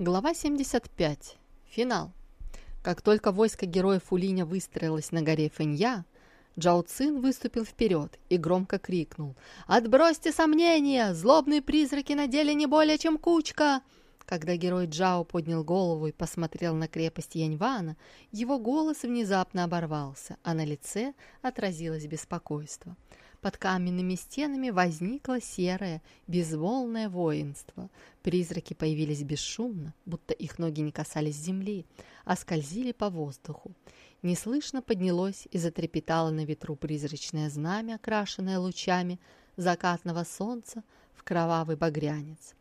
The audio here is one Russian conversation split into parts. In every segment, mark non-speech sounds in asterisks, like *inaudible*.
Глава 75. Финал. Как только войско героев Фулиня выстроилось на горе Фэнья, Джао Цин выступил вперед и громко крикнул «Отбросьте сомнения! Злобные призраки на деле не более чем кучка!» Когда герой Джао поднял голову и посмотрел на крепость Яньвана, его голос внезапно оборвался, а на лице отразилось беспокойство. Под каменными стенами возникло серое, безволное воинство. Призраки появились бесшумно, будто их ноги не касались земли, а скользили по воздуху. Неслышно поднялось и затрепетало на ветру призрачное знамя, окрашенное лучами закатного солнца в кровавый багрянец.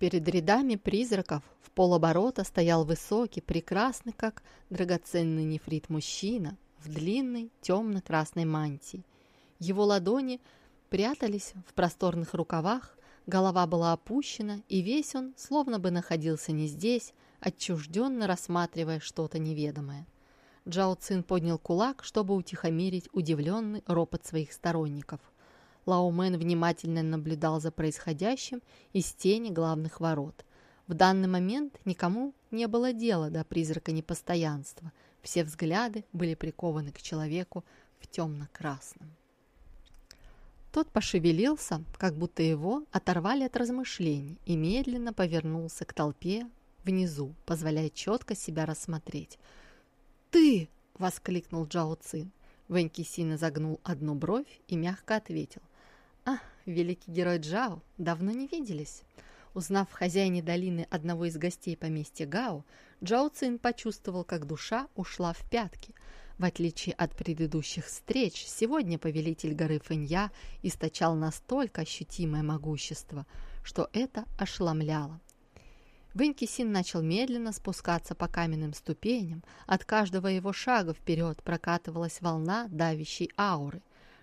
Перед рядами призраков в полоборота стоял высокий, прекрасный, как драгоценный нефрит мужчина в длинной темно-красной мантии. Его ладони прятались в просторных рукавах, голова была опущена, и весь он словно бы находился не здесь, отчужденно рассматривая что-то неведомое. Джао Цин поднял кулак, чтобы утихомирить удивленный ропот своих сторонников. Лао Мэн внимательно наблюдал за происходящим из тени главных ворот. В данный момент никому не было дела до призрака непостоянства. Все взгляды были прикованы к человеку в темно-красном. Тот пошевелился, как будто его оторвали от размышлений, и медленно повернулся к толпе внизу, позволяя четко себя рассмотреть. «Ты!» — воскликнул Джао Цин. Вэньки Сина загнул одну бровь и мягко ответил. «А, великий герой Джао, давно не виделись». Узнав в хозяине долины одного из гостей поместья Гао, Джао Цин почувствовал, как душа ушла в пятки — в отличие от предыдущих встреч, сегодня повелитель горы Фэнья источал настолько ощутимое могущество, что это ошеломляло. Вэнькисин начал медленно спускаться по каменным ступеням, от каждого его шага вперед прокатывалась волна давящей ауры.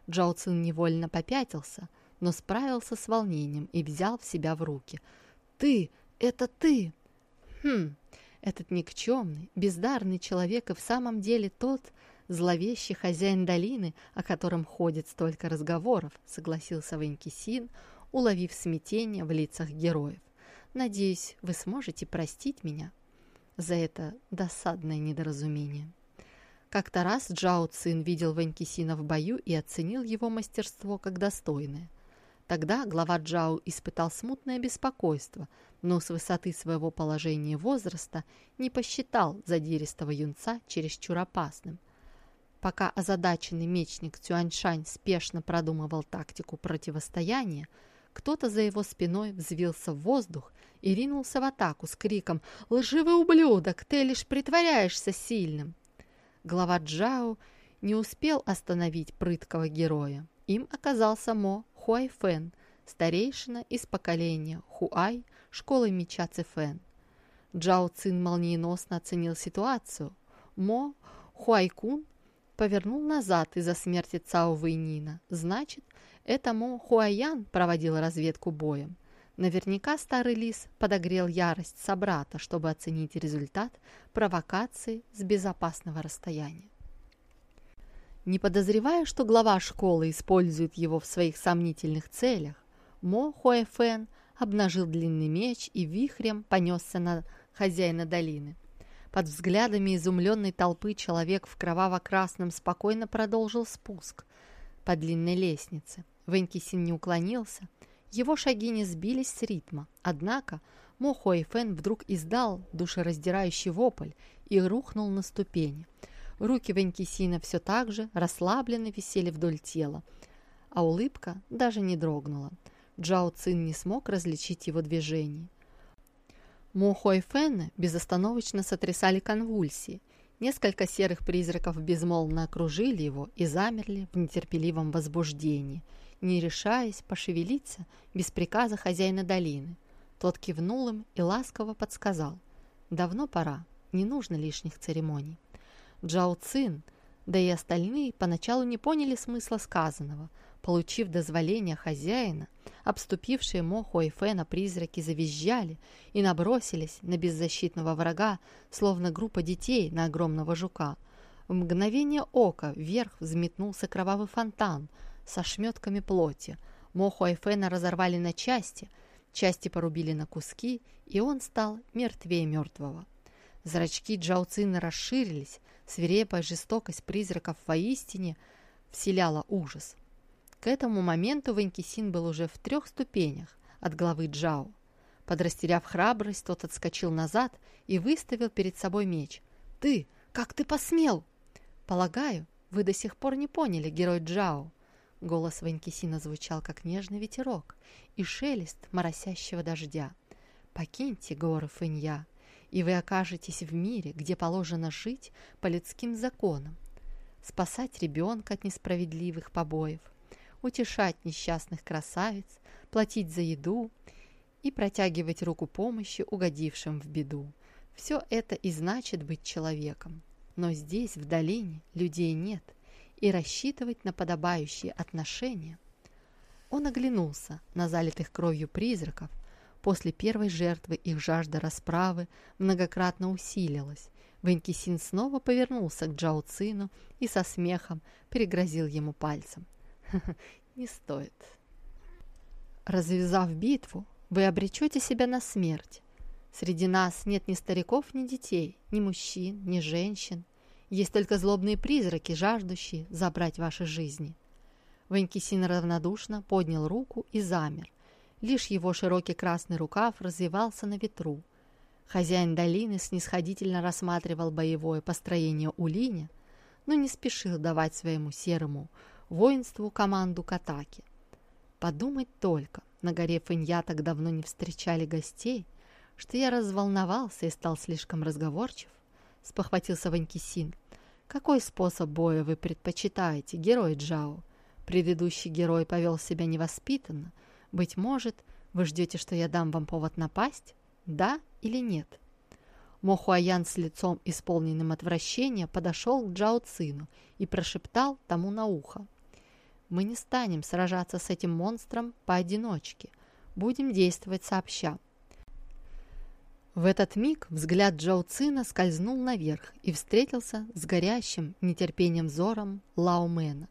Цин невольно попятился, но справился с волнением и взял в себя в руки. «Ты! Это ты!» «Хм, этот никчемный, бездарный человек и в самом деле тот зловещий хозяин долины, о котором ходит столько разговоров, согласился Ванькисин, уловив смятение в лицах героев. Надеюсь, вы сможете простить меня за это досадное недоразумение. Как-то раз Джао Цин видел Ванькисина в бою и оценил его мастерство как достойное. Тогда глава Джао испытал смутное беспокойство, но с высоты своего положения и возраста не посчитал задиристого юнца чересчур опасным. Пока озадаченный мечник Цюаньшань спешно продумывал тактику противостояния, кто-то за его спиной взвился в воздух и ринулся в атаку с криком «Лживый ублюдок, ты лишь притворяешься сильным!» Глава Джао не успел остановить прыткого героя. Им оказался Мо Хуайфэн, старейшина из поколения Хуай школы меча Цифэн. Джао Цин молниеносно оценил ситуацию. Мо Хуайкун повернул назад из-за смерти Цао Вэйнина. Значит, это Мо Хуаян проводил разведку боем. Наверняка старый лис подогрел ярость собрата, чтобы оценить результат провокации с безопасного расстояния. Не подозревая, что глава школы использует его в своих сомнительных целях, Мо Хуэфэн обнажил длинный меч и вихрем понесся на хозяина долины. Под взглядами изумленной толпы человек в кроваво-красном спокойно продолжил спуск по длинной лестнице. Венкисин не уклонился. Его шаги не сбились с ритма. Однако Мо Хуэйфэн вдруг издал душераздирающий вопль и рухнул на ступени – Руки Венкисина все так же расслабленно висели вдоль тела, а улыбка даже не дрогнула. Джао Цин не смог различить его движений. Мо Хой Фэна безостановочно сотрясали конвульсии. Несколько серых призраков безмолвно окружили его и замерли в нетерпеливом возбуждении, не решаясь пошевелиться без приказа хозяина долины. Тот кивнул им и ласково подсказал. «Давно пора, не нужно лишних церемоний». Джао Цин, да и остальные поначалу не поняли смысла сказанного. Получив дозволение хозяина, обступившие Мо Хуэйфэна призраки завизжали и набросились на беззащитного врага, словно группа детей на огромного жука. В мгновение ока вверх взметнулся кровавый фонтан со шметками плоти. Мо Хуэйфэна разорвали на части – части порубили на куски, и он стал мертвее мертвого. Зрачки Джауцина расширились, свирепая жестокость призраков воистине вселяла ужас. К этому моменту Ванькисин был уже в трех ступенях от главы Джао. Подрастеряв храбрость, тот отскочил назад и выставил перед собой меч. «Ты! Как ты посмел?» «Полагаю, вы до сих пор не поняли, герой Джао». Голос Ванькисина звучал, как нежный ветерок и шелест моросящего дождя. «Покиньте горы Фэнья, и вы окажетесь в мире, где положено жить по людским законам, спасать ребенка от несправедливых побоев, утешать несчастных красавиц, платить за еду и протягивать руку помощи угодившим в беду. Все это и значит быть человеком. Но здесь, в долине, людей нет, и рассчитывать на подобающие отношения. Он оглянулся на залитых кровью призраков, После первой жертвы их жажда расправы многократно усилилась. Венкисин снова повернулся к Джао Цину и со смехом перегрозил ему пальцем. *laughs* «Не стоит». «Развязав битву, вы обречете себя на смерть. Среди нас нет ни стариков, ни детей, ни мужчин, ни женщин. Есть только злобные призраки, жаждущие забрать ваши жизни». Венкисин равнодушно поднял руку и замер, Лишь его широкий красный рукав развивался на ветру. Хозяин долины снисходительно рассматривал боевое построение Улиня, но не спешил давать своему серому воинству команду к атаке. Подумать только, на горе Фэнья так давно не встречали гостей, что я разволновался и стал слишком разговорчив, спохватился Ванькисин. Какой способ боя вы предпочитаете, герой Джао? Предыдущий герой повел себя невоспитанно, быть может, вы ждете, что я дам вам повод напасть? Да или нет?» Мохуаян с лицом, исполненным отвращения, подошел к Джао Цину и прошептал тому на ухо. «Мы не станем сражаться с этим монстром поодиночке. Будем действовать сообща». В этот миг взгляд Джао Цина скользнул наверх и встретился с горящим нетерпением взором Лаомена,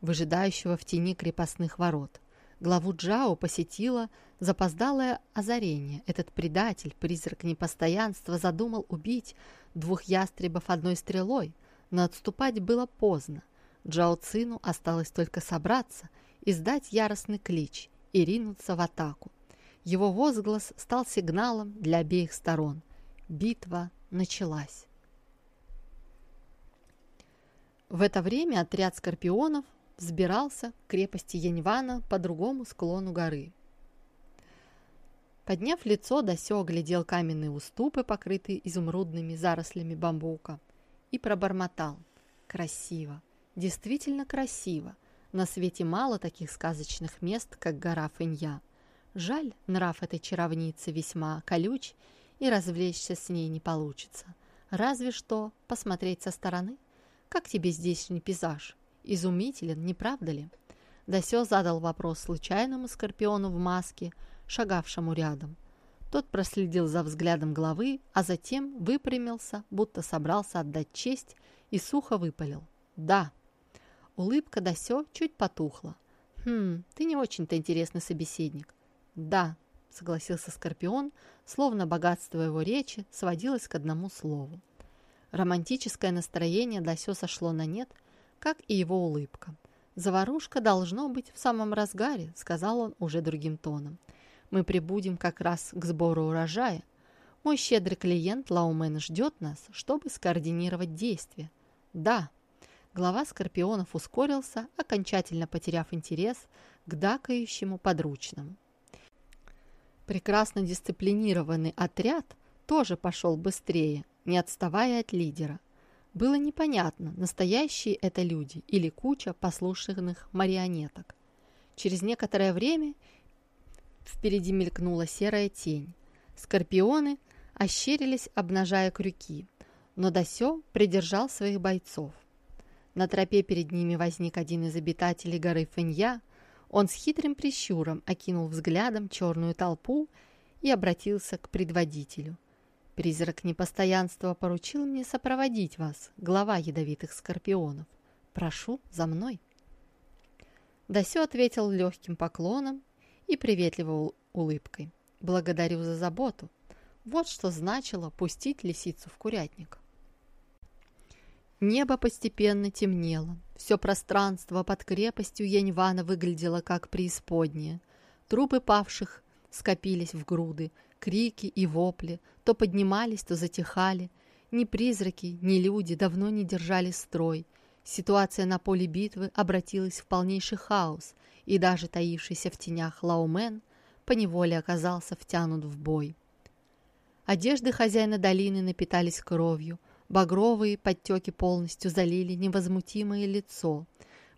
выжидающего в тени крепостных ворот. Главу Джао посетило запоздалое озарение. Этот предатель, призрак непостоянства, задумал убить двух ястребов одной стрелой, но отступать было поздно. Джао Цину осталось только собраться, издать яростный клич и ринуться в атаку. Его возглас стал сигналом для обеих сторон. Битва началась. В это время отряд скорпионов взбирался к крепости Яньвана по другому склону горы. Подняв лицо, Дасё оглядел каменные уступы, покрытые изумрудными зарослями бамбука, и пробормотал. «Красиво! Действительно красиво! На свете мало таких сказочных мест, как гора Фэнья. Жаль, нрав этой чаровницы весьма колюч, и развлечься с ней не получится. Разве что посмотреть со стороны. Как тебе здешний пейзаж? Изумителен, не правда ли? Дасё задал вопрос случайному скорпиону в маске, шагавшему рядом. Тот проследил за взглядом главы, а затем выпрямился, будто собрался отдать честь, и сухо выпалил. «Да». Улыбка Дасё чуть потухла. «Хм, ты не очень-то интересный собеседник». «Да», — согласился Скорпион, словно богатство его речи сводилось к одному слову. Романтическое настроение Дасё сошло на нет — как и его улыбка. «Заварушка должно быть в самом разгаре», — сказал он уже другим тоном. «Мы прибудем как раз к сбору урожая. Мой щедрый клиент Лаумен ждет нас, чтобы скоординировать действия». «Да». Глава Скорпионов ускорился, окончательно потеряв интерес к дакающему подручному. Прекрасно дисциплинированный отряд тоже пошел быстрее, не отставая от лидера. Было непонятно, настоящие это люди или куча послушных марионеток. Через некоторое время впереди мелькнула серая тень. Скорпионы ощерились, обнажая крюки, но Дасё придержал своих бойцов. На тропе перед ними возник один из обитателей горы Фэнья. Он с хитрым прищуром окинул взглядом черную толпу и обратился к предводителю. Призрак непостоянства поручил мне сопроводить вас, глава ядовитых скорпионов. Прошу, за мной. Дасё ответил легким поклоном и приветливой улыбкой. «Благодарю за заботу». Вот что значило пустить лисицу в курятник. Небо постепенно темнело. Все пространство под крепостью Яньвана выглядело как преисподнее. Трупы павших скопились в груды, крики и вопли то поднимались, то затихали. Ни призраки, ни люди давно не держали строй. Ситуация на поле битвы обратилась в полнейший хаос, и даже таившийся в тенях Лаумен поневоле оказался втянут в бой. Одежды хозяина долины напитались кровью, багровые подтеки полностью залили невозмутимое лицо.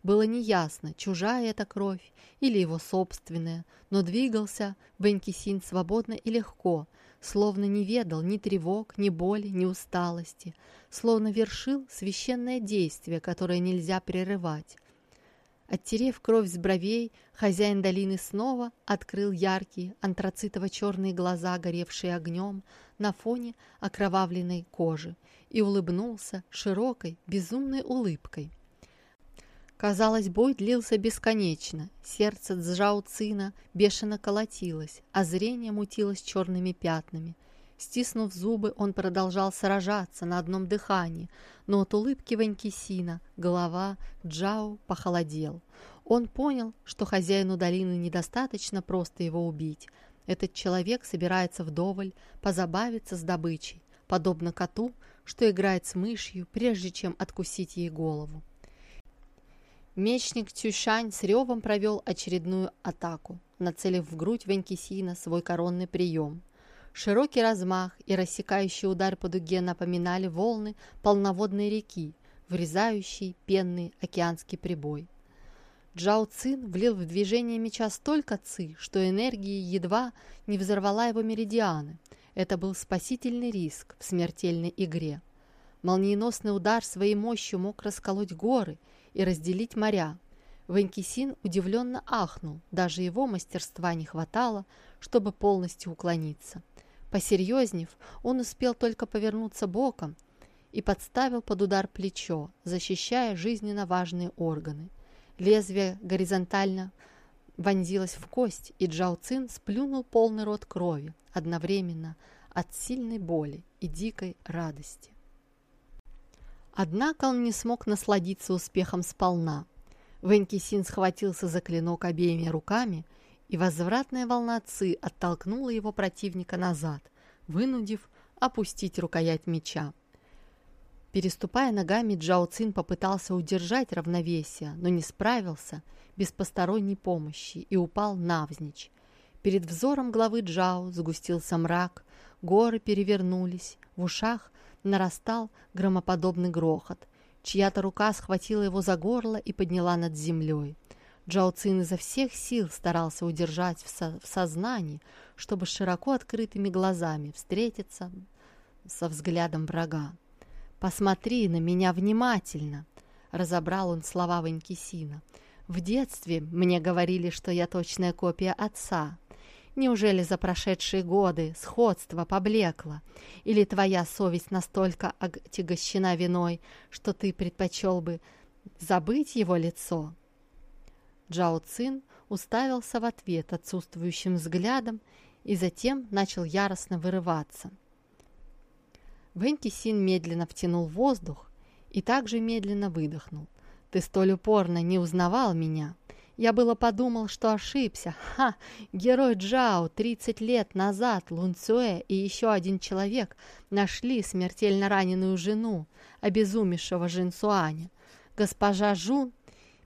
Было неясно, чужая это кровь или его собственная, но двигался Венкисин свободно и легко, словно не ведал ни тревог, ни боли, ни усталости, словно вершил священное действие, которое нельзя прерывать. Оттерев кровь с бровей, хозяин долины снова открыл яркие антрацитово-черные глаза, горевшие огнем на фоне окровавленной кожи, и улыбнулся широкой, безумной улыбкой. Казалось, бой длился бесконечно. Сердце Цжао Цина бешено колотилось, а зрение мутилось черными пятнами. Стиснув зубы, он продолжал сражаться на одном дыхании, но от улыбки Ванькисина голова Джао похолодел. Он понял, что хозяину долины недостаточно просто его убить. Этот человек собирается вдоволь позабавиться с добычей, подобно коту, что играет с мышью, прежде чем откусить ей голову. Мечник Тюшань с ревом провел очередную атаку, нацелив в грудь Венкисина свой коронный прием. Широкий размах и рассекающий удар по дуге напоминали волны полноводной реки, врезающей пенный океанский прибой. Джао Цин влил в движение меча столько ци, что энергия едва не взорвала его меридианы. Это был спасительный риск в смертельной игре. Молниеносный удар своей мощью мог расколоть горы – и разделить моря. Ванькисин удивленно ахнул, даже его мастерства не хватало, чтобы полностью уклониться. Посерьезнев, он успел только повернуться боком и подставил под удар плечо, защищая жизненно важные органы. Лезвие горизонтально вонзилось в кость, и Джао Цин сплюнул полный рот крови, одновременно от сильной боли и дикой радости. Однако он не смог насладиться успехом сполна. Венкисин схватился за клинок обеими руками, и возвратная волна Ци оттолкнула его противника назад, вынудив опустить рукоять меча. Переступая ногами, Джао Цин попытался удержать равновесие, но не справился без посторонней помощи и упал навзничь. Перед взором главы Джао сгустился мрак, горы перевернулись, в ушах нарастал громоподобный грохот. Чья-то рука схватила его за горло и подняла над землей. Джао Цин изо всех сил старался удержать в, со в сознании, чтобы широко открытыми глазами встретиться со взглядом врага. «Посмотри на меня внимательно!» — разобрал он слова Ванькисина. «В детстве мне говорили, что я точная копия отца. Неужели за прошедшие годы сходство поблекло? Или твоя совесть настолько отягощена виной, что ты предпочел бы забыть его лицо?» Джао Цин уставился в ответ отсутствующим взглядом и затем начал яростно вырываться. Вэнь Син медленно втянул воздух и также медленно выдохнул. «Ты столь упорно не узнавал меня!» Я было подумал, что ошибся. Ха! Герой Джао 30 лет назад Лун Цюэ и еще один человек нашли смертельно раненую жену, обезумевшего Жин Суаня. Госпожа Жун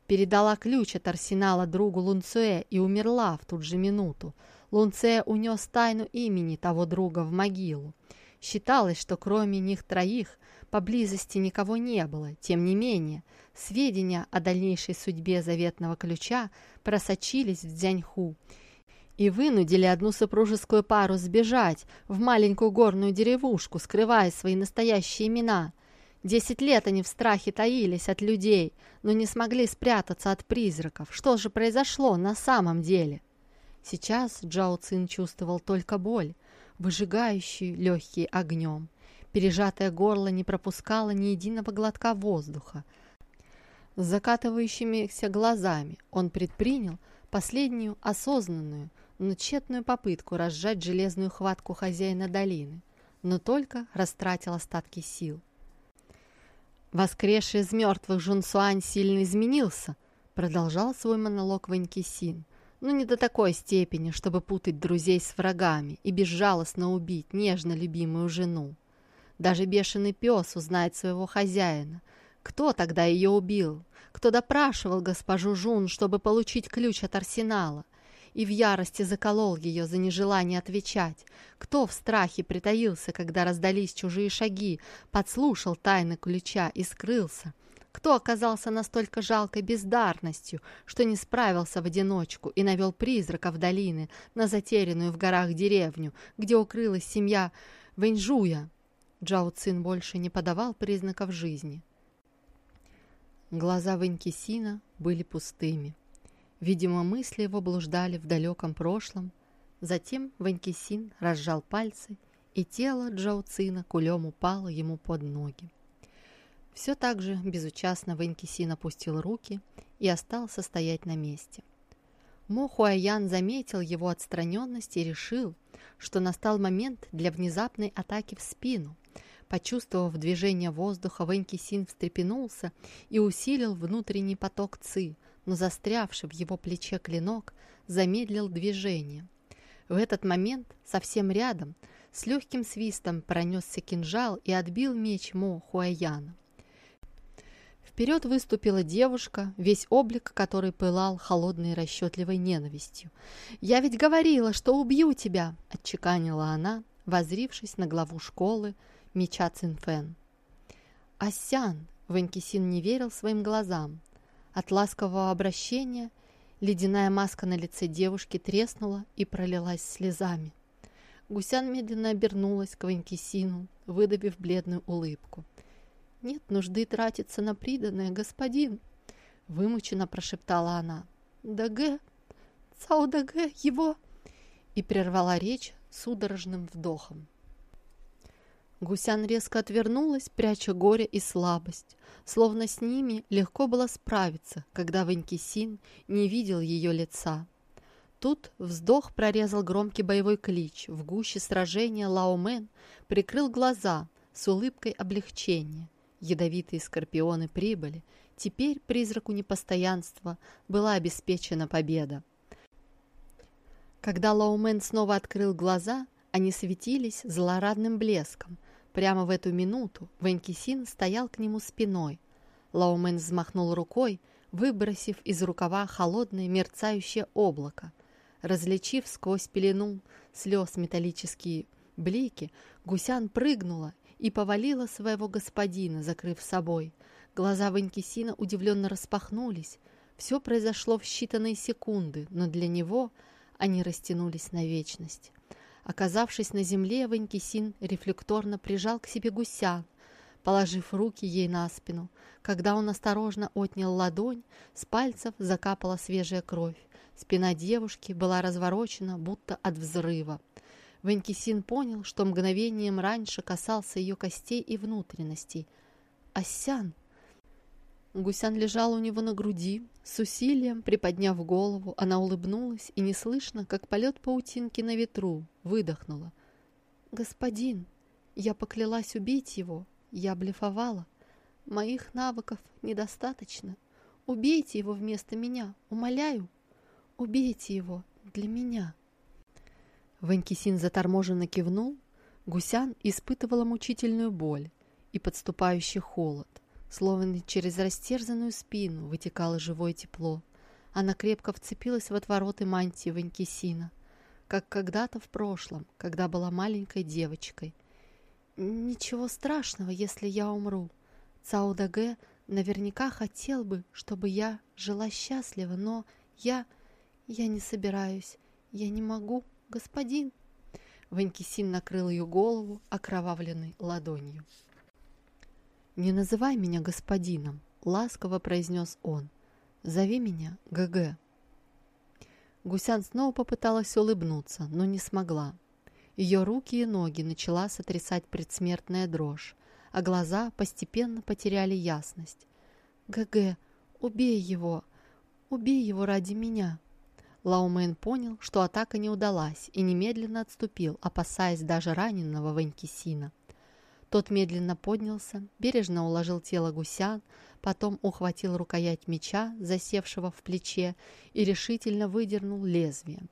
передала ключ от арсенала другу Лун Цюэ и умерла в ту же минуту. Лун Цюэ унес тайну имени того друга в могилу. Считалось, что кроме них троих поблизости никого не было. Тем не менее, сведения о дальнейшей судьбе заветного ключа просочились в Дзяньху и вынудили одну супружескую пару сбежать в маленькую горную деревушку, скрывая свои настоящие имена. Десять лет они в страхе таились от людей, но не смогли спрятаться от призраков. Что же произошло на самом деле? Сейчас Джао Цин чувствовал только боль, выжигающую легкие огнем. Пережатое горло не пропускало ни единого глотка воздуха. С закатывающимися глазами он предпринял последнюю осознанную, но тщетную попытку разжать железную хватку хозяина долины, но только растратил остатки сил. Воскресший из мертвых Жунсуань сильно изменился, продолжал свой монолог Ванькисин, но не до такой степени, чтобы путать друзей с врагами и безжалостно убить нежно любимую жену. Даже бешеный пес узнает своего хозяина. Кто тогда ее убил? Кто допрашивал госпожу Жун, чтобы получить ключ от арсенала? и в ярости заколол ее за нежелание отвечать. Кто в страхе притаился, когда раздались чужие шаги, подслушал тайны ключа и скрылся? Кто оказался настолько жалкой бездарностью, что не справился в одиночку и навел призрака в долины на затерянную в горах деревню, где укрылась семья Вэньжуя? Джао Цин больше не подавал признаков жизни. Глаза Вэнькисина были пустыми. Видимо, мысли его блуждали в далеком прошлом. Затем Ванькисин разжал пальцы, и тело Джоу Цина кулем упало ему под ноги. Все так же безучастно Ванькисин опустил руки и остался стоять на месте. Мо Хуаян заметил его отстраненность и решил, что настал момент для внезапной атаки в спину. Почувствовав движение воздуха, Ванькисин встрепенулся и усилил внутренний поток ци – но застрявший в его плече клинок замедлил движение. В этот момент совсем рядом с легким свистом пронесся кинжал и отбил меч Мо Хуаяна. Вперед выступила девушка, весь облик которой пылал холодной расчетливой ненавистью. «Я ведь говорила, что убью тебя!» – отчеканила она, возрившись на главу школы меча Цинфэн. «Асян!» – Ванькисин не верил своим глазам. От ласкового обращения ледяная маска на лице девушки треснула и пролилась слезами. Гусян медленно обернулась к Ванькисину, выдавив бледную улыбку. «Нет нужды тратиться на приданное, господин!» Вымученно прошептала она. «Дагэ! Цао Дагэ! Его!» И прервала речь судорожным вдохом. Гусян резко отвернулась, пряча горе и слабость, словно с ними легко было справиться, когда Ванькисин не видел ее лица. Тут вздох прорезал громкий боевой клич. В гуще сражения Лаомен прикрыл глаза с улыбкой облегчения. Ядовитые скорпионы прибыли. Теперь призраку непостоянства была обеспечена победа. Когда Лаумен снова открыл глаза, они светились злорадным блеском – Прямо в эту минуту Венкисин стоял к нему спиной. Лаумен взмахнул рукой, выбросив из рукава холодное мерцающее облако. Различив сквозь пелену слез металлические блики, гусян прыгнула и повалила своего господина, закрыв собой. Глаза Ванькисина удивленно распахнулись. Все произошло в считанные секунды, но для него они растянулись на вечность. Оказавшись на земле, Ванькисин рефлекторно прижал к себе гуся, положив руки ей на спину. Когда он осторожно отнял ладонь, с пальцев закапала свежая кровь. Спина девушки была разворочена, будто от взрыва. Ванькисин понял, что мгновением раньше касался ее костей и внутренностей. «Асян!» Гусян лежал у него на груди, с усилием приподняв голову, она улыбнулась и неслышно, как полет паутинки на ветру, выдохнула. «Господин, я поклялась убить его, я блефовала. Моих навыков недостаточно. Убейте его вместо меня, умоляю. Убейте его для меня». Ванькисин заторможенно кивнул. Гусян испытывала мучительную боль и подступающий холод. Словно через растерзанную спину вытекало живое тепло. Она крепко вцепилась в отвороты мантии Ванькисина, как когда-то в прошлом, когда была маленькой девочкой. «Ничего страшного, если я умру. Цао наверняка хотел бы, чтобы я жила счастливо, но я... я не собираюсь. Я не могу, господин». Ванькисин накрыл ее голову окровавленной ладонью. «Не называй меня господином», — ласково произнес он. «Зови меня ГГ». Гусян снова попыталась улыбнуться, но не смогла. Ее руки и ноги начала сотрясать предсмертная дрожь, а глаза постепенно потеряли ясность. «ГГ, убей его! Убей его ради меня!» Лаумэн понял, что атака не удалась, и немедленно отступил, опасаясь даже раненого Ванькисина. Тот медленно поднялся, бережно уложил тело гусян, потом ухватил рукоять меча, засевшего в плече, и решительно выдернул лезвие.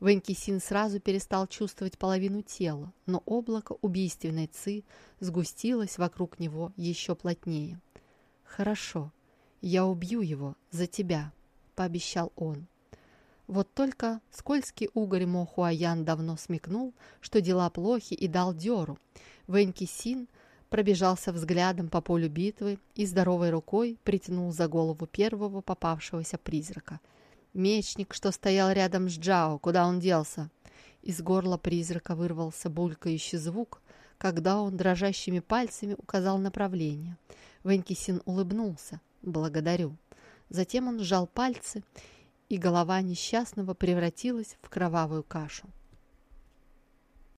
Венкисин сразу перестал чувствовать половину тела, но облако убийственной ци сгустилось вокруг него еще плотнее. «Хорошо, я убью его за тебя», — пообещал он. Вот только скользкий угорь Мохуаян давно смекнул, что дела плохи и дал дёру. Вэньки Син пробежался взглядом по полю битвы и здоровой рукой притянул за голову первого попавшегося призрака. Мечник, что стоял рядом с Джао, куда он делся? Из горла призрака вырвался булькающий звук, когда он дрожащими пальцами указал направление. Венкисин улыбнулся. «Благодарю». Затем он сжал пальцы и голова несчастного превратилась в кровавую кашу.